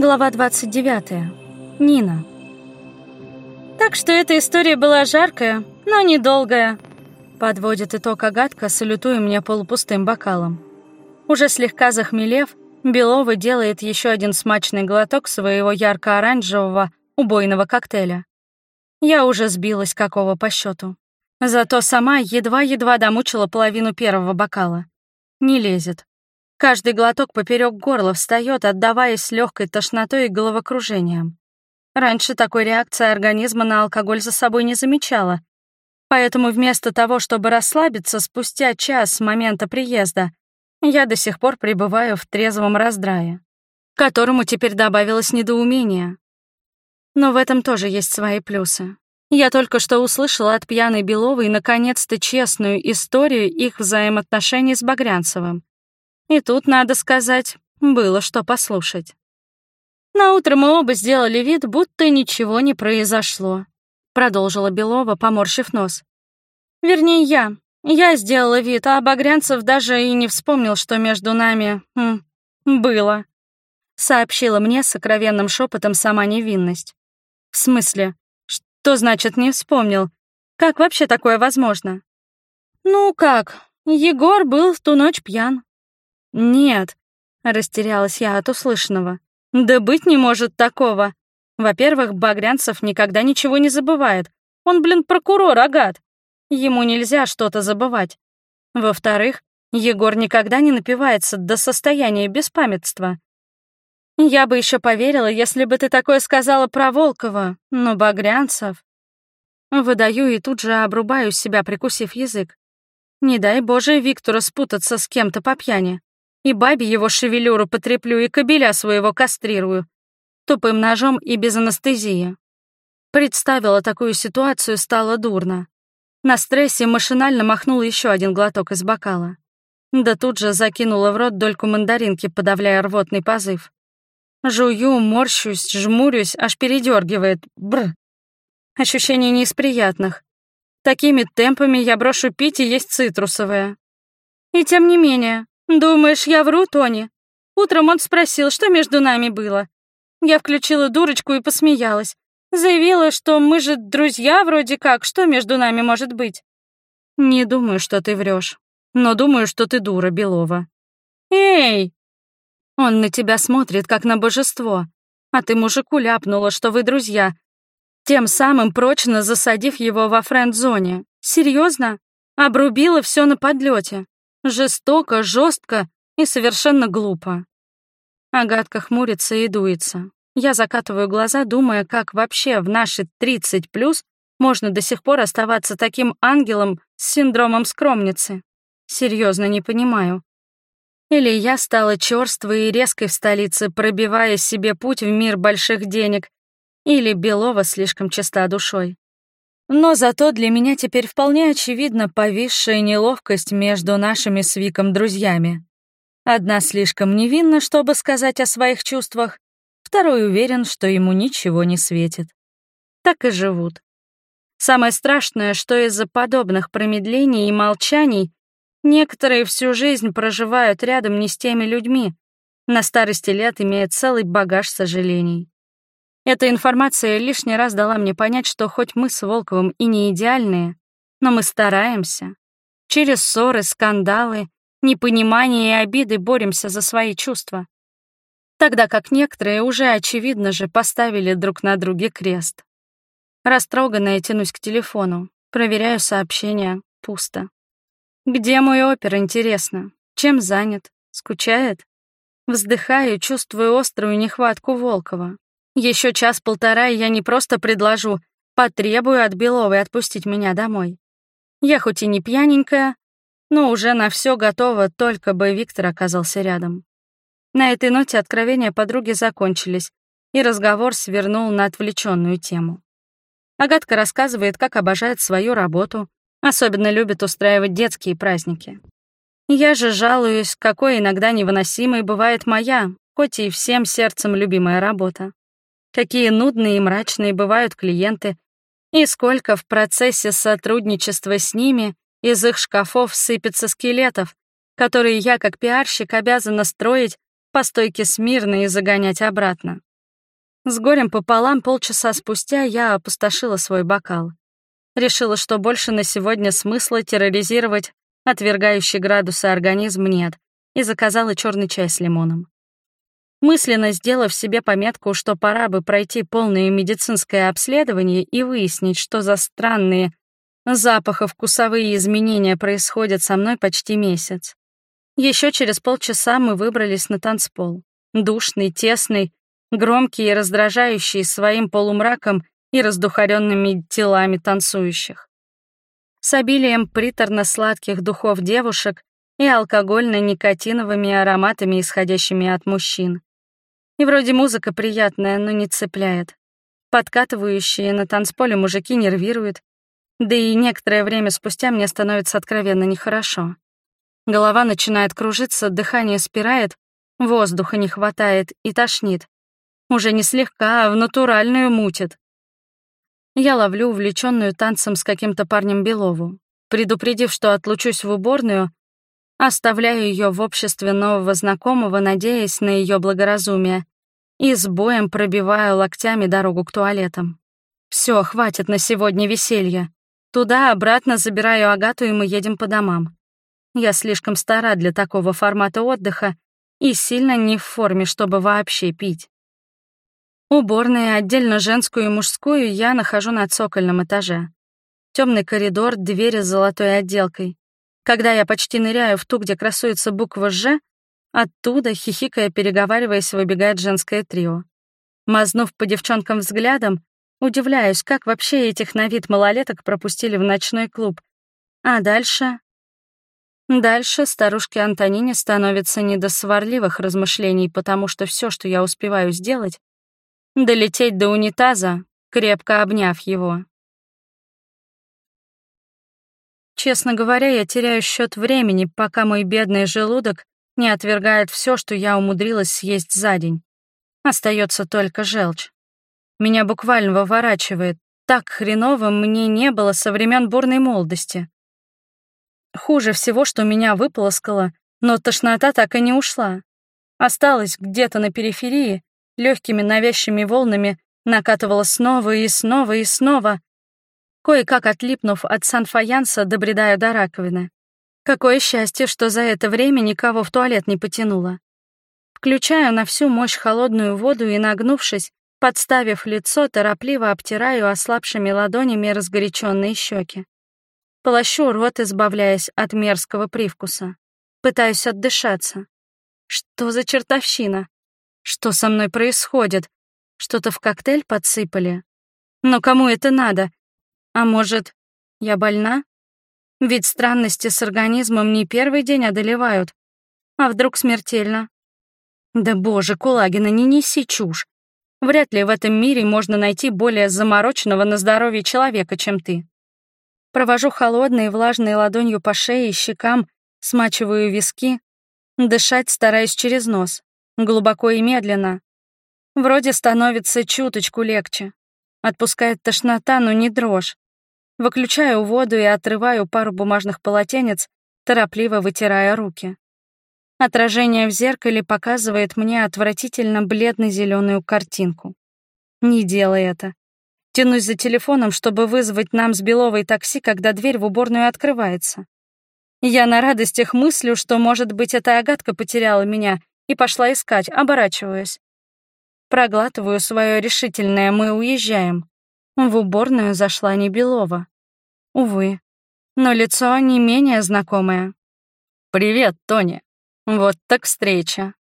Глава 29. Нина. Так что эта история была жаркая, но недолгая. Подводит итог Агатка, салютуя мне полупустым бокалом. Уже слегка захмелев, Белова делает еще один смачный глоток своего ярко-оранжевого убойного коктейля. Я уже сбилась какого по счету. Зато сама едва-едва домучила половину первого бокала. Не лезет. Каждый глоток поперек горла встает, отдаваясь легкой тошнотой и головокружением. Раньше такой реакции организма на алкоголь за собой не замечала. Поэтому вместо того, чтобы расслабиться спустя час с момента приезда, я до сих пор пребываю в трезвом раздрае, которому теперь добавилось недоумение. Но в этом тоже есть свои плюсы. Я только что услышала от пьяной Беловой наконец-то честную историю их взаимоотношений с Багрянцевым. И тут, надо сказать, было что послушать. На утро мы оба сделали вид, будто ничего не произошло, продолжила Белова, поморщив нос. Вернее, я. Я сделала вид, а Багрянцев даже и не вспомнил, что между нами м, было. Сообщила мне сокровенным шепотом сама невинность. В смысле? Что значит не вспомнил? Как вообще такое возможно? Ну как, Егор был в ту ночь пьян. «Нет», — растерялась я от услышанного. «Да быть не может такого. Во-первых, Багрянцев никогда ничего не забывает. Он, блин, прокурор, агат. Ему нельзя что-то забывать. Во-вторых, Егор никогда не напивается до состояния беспамятства. Я бы еще поверила, если бы ты такое сказала про Волкова, но Багрянцев... Выдаю и тут же обрубаю себя, прикусив язык. Не дай Боже Виктору спутаться с кем-то по пьяни. И бабе его шевелюру потреплю, и кобеля своего кастрирую. Тупым ножом и без анестезии. Представила такую ситуацию, стало дурно. На стрессе машинально махнула еще один глоток из бокала. Да тут же закинула в рот дольку мандаринки, подавляя рвотный позыв. Жую, морщусь, жмурюсь, аж передергивает. Бр. Ощущение не из приятных. Такими темпами я брошу пить и есть цитрусовое. И тем не менее, «Думаешь, я вру, Тони?» Утром он спросил, что между нами было. Я включила дурочку и посмеялась. Заявила, что мы же друзья вроде как, что между нами может быть? Не думаю, что ты врешь, но думаю, что ты дура, Белова. Эй! Он на тебя смотрит, как на божество, а ты мужику ляпнула, что вы друзья, тем самым прочно засадив его во френд-зоне. Серьезно? Обрубила все на подлете. Жестоко, жестко и совершенно глупо. Агатка хмурится и дуется. Я закатываю глаза, думая, как вообще в наши 30 плюс можно до сих пор оставаться таким ангелом с синдромом скромницы. Серьезно не понимаю. Или я стала черствой и резкой в столице, пробивая себе путь в мир больших денег, или Белова слишком чиста душой. Но зато для меня теперь вполне очевидна повисшая неловкость между нашими с Виком друзьями. Одна слишком невинна, чтобы сказать о своих чувствах, второй уверен, что ему ничего не светит. Так и живут. Самое страшное, что из-за подобных промедлений и молчаний некоторые всю жизнь проживают рядом не с теми людьми, на старости лет имея целый багаж сожалений. Эта информация лишний раз дала мне понять, что хоть мы с Волковым и не идеальные, но мы стараемся. Через ссоры, скандалы, непонимание и обиды боремся за свои чувства. Тогда как некоторые уже, очевидно же, поставили друг на друге крест. Растроганная тянусь к телефону, проверяю сообщения, пусто. Где мой опер, интересно? Чем занят? Скучает? Вздыхаю, чувствую острую нехватку Волкова. Еще час-полтора, я не просто предложу, потребую от Беловой отпустить меня домой. Я хоть и не пьяненькая, но уже на все готова, только бы Виктор оказался рядом. На этой ноте откровения подруги закончились, и разговор свернул на отвлеченную тему. Агатка рассказывает, как обожает свою работу, особенно любит устраивать детские праздники. Я же жалуюсь, какой иногда невыносимой бывает моя, хоть и всем сердцем любимая работа какие нудные и мрачные бывают клиенты, и сколько в процессе сотрудничества с ними из их шкафов сыпется скелетов, которые я, как пиарщик, обязана строить по стойке смирно и загонять обратно. С горем пополам полчаса спустя я опустошила свой бокал. Решила, что больше на сегодня смысла терроризировать отвергающий градусы организм нет, и заказала черный чай с лимоном. Мысленно сделав себе пометку, что пора бы пройти полное медицинское обследование и выяснить, что за странные запаховкусовые изменения происходят со мной почти месяц. Еще через полчаса мы выбрались на танцпол. Душный, тесный, громкий и раздражающий своим полумраком и раздухаренными телами танцующих. С обилием приторно-сладких духов девушек и алкогольно-никотиновыми ароматами, исходящими от мужчин. И вроде музыка приятная, но не цепляет. Подкатывающие на танцполе мужики нервируют, да и некоторое время спустя мне становится откровенно нехорошо. Голова начинает кружиться, дыхание спирает, воздуха не хватает и тошнит. Уже не слегка, а в натуральную мутит. Я ловлю увлеченную танцем с каким-то парнем Белову. Предупредив, что отлучусь в уборную, Оставляю ее в обществе нового знакомого, надеясь на ее благоразумие, и с боем пробиваю локтями дорогу к туалетам. Все, хватит на сегодня веселья. Туда-обратно забираю Агату, и мы едем по домам. Я слишком стара для такого формата отдыха и сильно не в форме, чтобы вообще пить. Уборные, отдельно женскую и мужскую, я нахожу на цокольном этаже. Темный коридор, двери с золотой отделкой. Когда я почти ныряю в ту, где красуется буква «Ж», оттуда, хихикая, переговариваясь, выбегает женское трио. Мазнув по девчонкам взглядом, удивляюсь, как вообще этих на вид малолеток пропустили в ночной клуб. А дальше... Дальше старушке Антонине становится не до сварливых размышлений, потому что все, что я успеваю сделать, долететь до унитаза, крепко обняв его. Честно говоря, я теряю счет времени, пока мой бедный желудок не отвергает все, что я умудрилась съесть за день. Остается только желчь. Меня буквально выворачивает. Так хреново мне не было со времен бурной молодости. Хуже всего, что меня выполоскало, но тошнота так и не ушла. Осталась где-то на периферии, легкими навязчивыми волнами накатывала снова и снова и снова, кое-как отлипнув от санфаянса, добредаю до раковины. Какое счастье, что за это время никого в туалет не потянуло. Включаю на всю мощь холодную воду и, нагнувшись, подставив лицо, торопливо обтираю ослабшими ладонями разгоряченные щеки. Полощу рот, избавляясь от мерзкого привкуса. Пытаюсь отдышаться. Что за чертовщина? Что со мной происходит? Что-то в коктейль подсыпали? Но кому это надо? А может, я больна? Ведь странности с организмом не первый день одолевают. А вдруг смертельно? Да боже, Кулагина, не неси чушь. Вряд ли в этом мире можно найти более замороченного на здоровье человека, чем ты. Провожу холодной и влажной ладонью по шее и щекам, смачиваю виски. Дышать стараюсь через нос, глубоко и медленно. Вроде становится чуточку легче. Отпускает тошнота, но не дрожь. Выключаю воду и отрываю пару бумажных полотенец, торопливо вытирая руки. Отражение в зеркале показывает мне отвратительно бледно-зеленую картинку. Не делай это. Тянусь за телефоном, чтобы вызвать нам с Беловой такси, когда дверь в уборную открывается. Я на радостях мыслю, что, может быть, эта Агатка потеряла меня и пошла искать, оборачиваясь. Проглатываю свое решительное «мы уезжаем». В уборную зашла не Белова. Увы, но лицо не менее знакомое. «Привет, Тони. Вот так встреча».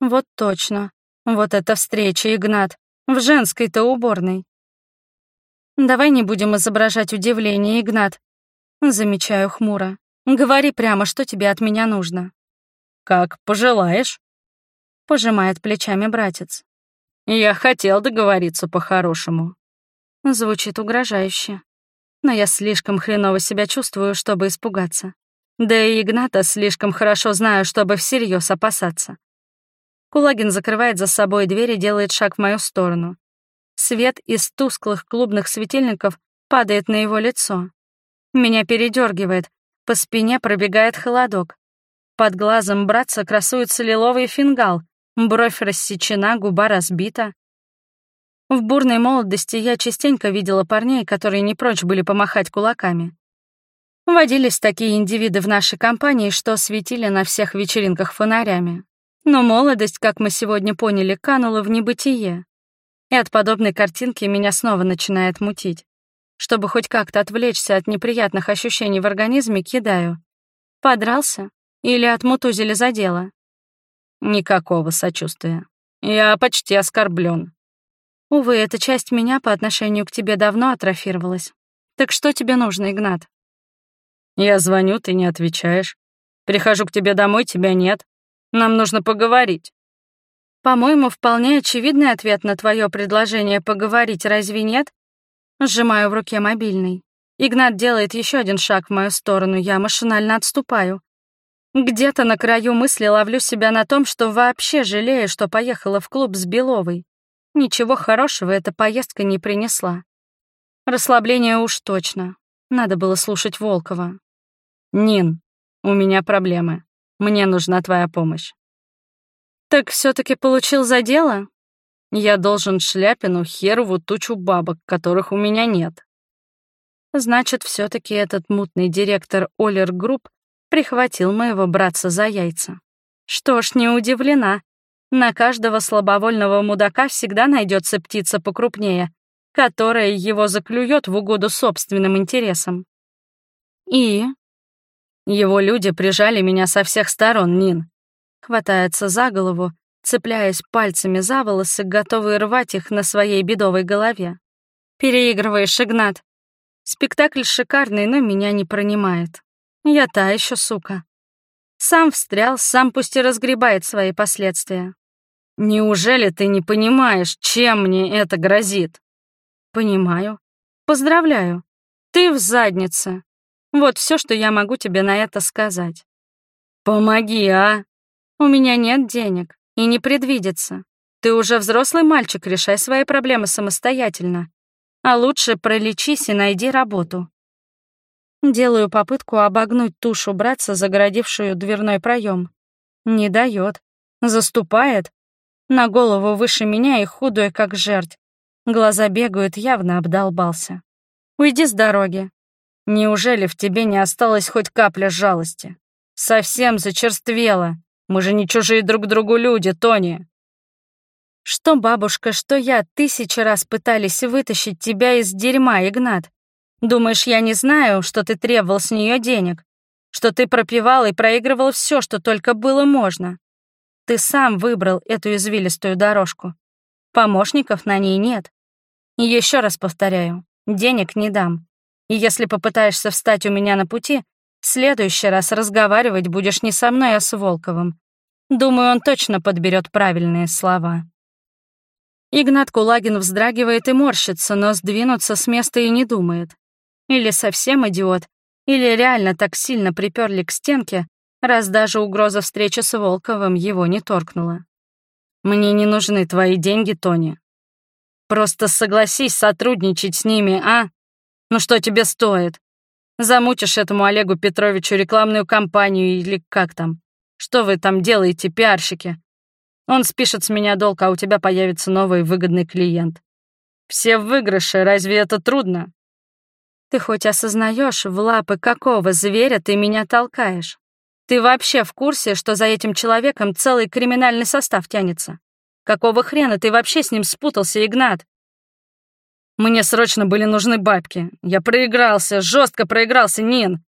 Вот точно. Вот эта встреча, Игнат. В женской-то уборной. Давай не будем изображать удивление, Игнат. Замечаю хмуро. Говори прямо, что тебе от меня нужно. Как пожелаешь. Пожимает плечами братец. Я хотел договориться по-хорошему. Звучит угрожающе. Но я слишком хреново себя чувствую, чтобы испугаться. Да и Игната слишком хорошо знаю, чтобы всерьез опасаться. Кулагин закрывает за собой дверь и делает шаг в мою сторону. Свет из тусклых клубных светильников падает на его лицо. Меня передергивает, по спине пробегает холодок. Под глазом братца красуется лиловый фингал, бровь рассечена, губа разбита. В бурной молодости я частенько видела парней, которые не прочь были помахать кулаками. Водились такие индивиды в нашей компании, что светили на всех вечеринках фонарями. Но молодость, как мы сегодня поняли, канула в небытие. И от подобной картинки меня снова начинает мутить. Чтобы хоть как-то отвлечься от неприятных ощущений в организме, кидаю. Подрался? Или отмутузили за дело? Никакого сочувствия. Я почти оскорблен. Увы, эта часть меня по отношению к тебе давно атрофировалась. Так что тебе нужно, Игнат? Я звоню, ты не отвечаешь. Прихожу к тебе домой, тебя нет. Нам нужно поговорить. По-моему, вполне очевидный ответ на твое предложение поговорить, разве нет? Сжимаю в руке мобильный. Игнат делает еще один шаг в мою сторону, я машинально отступаю. Где-то на краю мысли ловлю себя на том, что вообще жалею, что поехала в клуб с Беловой. Ничего хорошего эта поездка не принесла. Расслабление уж точно. Надо было слушать Волкова. «Нин, у меня проблемы. Мне нужна твоя помощь». «Так все таки получил за дело?» «Я должен Шляпину херову тучу бабок, которых у меня нет». Значит, все таки этот мутный директор Олер Групп прихватил моего братца за яйца. Что ж, не удивлена. На каждого слабовольного мудака всегда найдется птица покрупнее, которая его заклюет в угоду собственным интересам. И? Его люди прижали меня со всех сторон, Нин. Хватается за голову, цепляясь пальцами за волосы, готовый рвать их на своей бедовой голове. Переигрываешь, Игнат. Спектакль шикарный, но меня не пронимает. Я та еще сука. Сам встрял, сам пусть и разгребает свои последствия. Неужели ты не понимаешь, чем мне это грозит? Понимаю. Поздравляю. Ты в заднице. Вот все, что я могу тебе на это сказать. Помоги, а? У меня нет денег и не предвидится. Ты уже взрослый мальчик, решай свои проблемы самостоятельно. А лучше пролечись и найди работу. Делаю попытку обогнуть тушу братца, загородившую дверной проем. Не дает. Заступает, на голову выше меня и худой, как жерть. Глаза бегают, явно обдолбался. Уйди с дороги. Неужели в тебе не осталось хоть капля жалости? Совсем зачерствело. Мы же не чужие друг другу люди, Тони. Что бабушка, что я тысячи раз пытались вытащить тебя из дерьма, Игнат. Думаешь, я не знаю, что ты требовал с нее денег? Что ты пропивал и проигрывал все, что только было можно? Ты сам выбрал эту извилистую дорожку. Помощников на ней нет. И еще раз повторяю, денег не дам. И если попытаешься встать у меня на пути, в следующий раз разговаривать будешь не со мной, а с Волковым. Думаю, он точно подберет правильные слова. Игнат Кулагин вздрагивает и морщится, но сдвинуться с места и не думает. Или совсем идиот, или реально так сильно приперли к стенке, раз даже угроза встречи с Волковым его не торкнула. «Мне не нужны твои деньги, Тони. Просто согласись сотрудничать с ними, а? Ну что тебе стоит? Замутишь этому Олегу Петровичу рекламную кампанию или как там? Что вы там делаете, пиарщики? Он спишет с меня долг, а у тебя появится новый выгодный клиент. Все в выигрыше, разве это трудно? Ты хоть осознаешь, в лапы какого зверя ты меня толкаешь? Ты вообще в курсе, что за этим человеком целый криминальный состав тянется? Какого хрена ты вообще с ним спутался, Игнат? Мне срочно были нужны бабки. Я проигрался, жестко проигрался, Нин.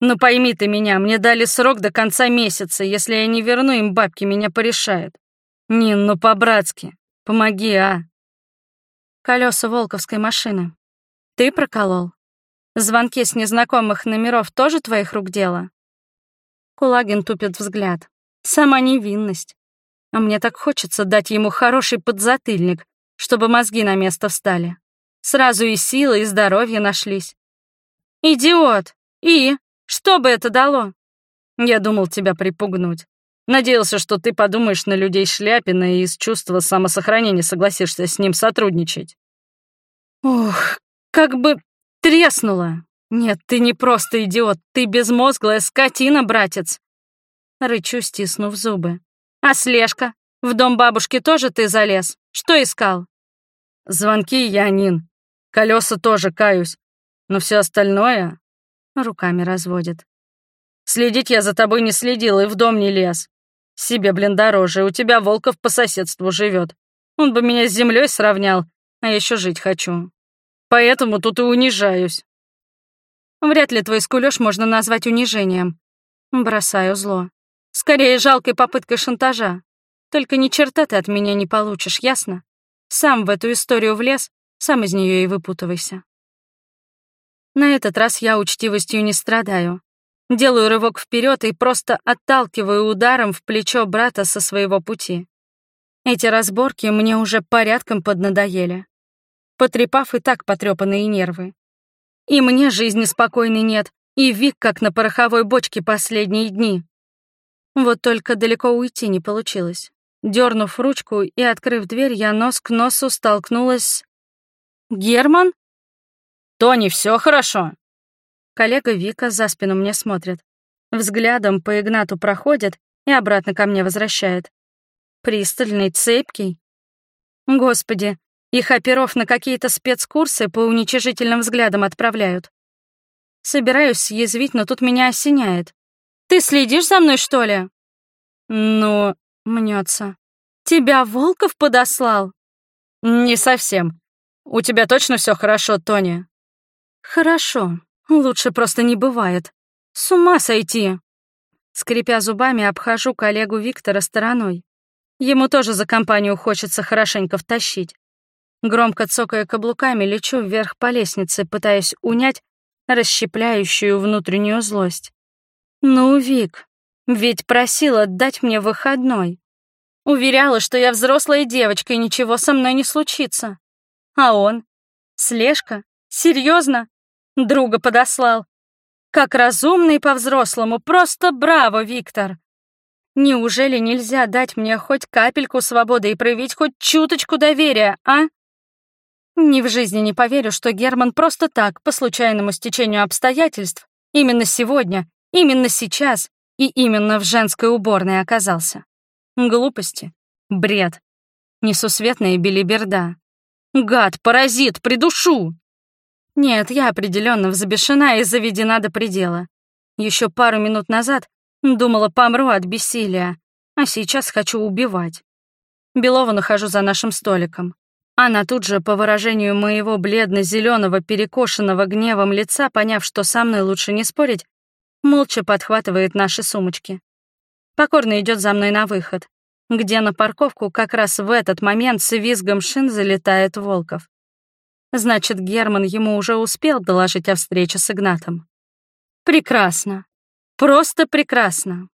Ну пойми ты меня, мне дали срок до конца месяца. Если я не верну им бабки, меня порешают. Нин, ну по-братски. Помоги, а? Колеса волковской машины. Ты проколол? Звонки с незнакомых номеров тоже твоих рук дело? Кулагин тупит взгляд. Сама невинность. А мне так хочется дать ему хороший подзатыльник, чтобы мозги на место встали. Сразу и силы, и здоровье нашлись. «Идиот! И? Что бы это дало?» Я думал тебя припугнуть. Надеялся, что ты подумаешь на людей Шляпина и из чувства самосохранения согласишься с ним сотрудничать. Ух, как бы треснуло. «Нет, ты не просто идиот, ты безмозглая скотина, братец!» Рычу, стиснув зубы. «А слежка? В дом бабушки тоже ты залез? Что искал?» Звонки я, Нин. Колеса тоже, каюсь. Но все остальное... Руками разводит. Следить я за тобой не следил и в дом не лез. Себе, блин, дороже. У тебя Волков по соседству живет. Он бы меня с землей сравнял, а я еще жить хочу. Поэтому тут и унижаюсь. Вряд ли твой скулёж можно назвать унижением. Бросаю зло. Скорее, жалкой попыткой шантажа. Только ни черта ты от меня не получишь, ясно? Сам в эту историю влез, сам из нее и выпутывайся. На этот раз я учтивостью не страдаю. Делаю рывок вперед и просто отталкиваю ударом в плечо брата со своего пути. Эти разборки мне уже порядком поднадоели, потрепав и так потрепанные нервы. И мне жизни спокойной нет, и Вик как на пороховой бочке последние дни. Вот только далеко уйти не получилось. Дернув ручку и открыв дверь, я нос к носу столкнулась с... «Герман?» «Тони, все хорошо?» Коллега Вика за спину мне смотрит. Взглядом по Игнату проходит и обратно ко мне возвращает. Пристальный, цепкий. Господи, их оперов на какие-то спецкурсы по уничижительным взглядам отправляют. Собираюсь съязвить, но тут меня осеняет. «Ты следишь за мной, что ли?» «Ну...» — мнется. «Тебя Волков подослал?» «Не совсем. У тебя точно все хорошо, Тони?» «Хорошо. Лучше просто не бывает. С ума сойти. Скрипя зубами, обхожу коллегу Виктора стороной. Ему тоже за компанию хочется хорошенько втащить. Громко цокая каблуками, лечу вверх по лестнице, пытаясь унять расщепляющую внутреннюю злость. «Ну, Вик, ведь просила дать мне выходной. Уверяла, что я взрослая девочка и ничего со мной не случится. А он? Слежка? Серьезно? Друга подослал. Как разумный по-взрослому, просто браво, Виктор. Неужели нельзя дать мне хоть капельку свободы и проявить хоть чуточку доверия, а? Ни в жизни не поверю, что Герман просто так, по случайному стечению обстоятельств, именно сегодня, именно сейчас и именно в женской уборной оказался. Глупости, бред, несусветная белиберда. Гад, паразит, придушу! Нет, я определенно взбешена и заведена до предела. Еще пару минут назад думала, помру от бессилия, а сейчас хочу убивать. Белову нахожу за нашим столиком. Она тут же, по выражению моего бледно-зеленого, перекошенного гневом лица, поняв, что со мной лучше не спорить, молча подхватывает наши сумочки. Покорно идет за мной на выход, где на парковку как раз в этот момент с визгом шин залетает Волков. Значит, Герман ему уже успел доложить о встрече с Игнатом. Прекрасно. Просто прекрасно.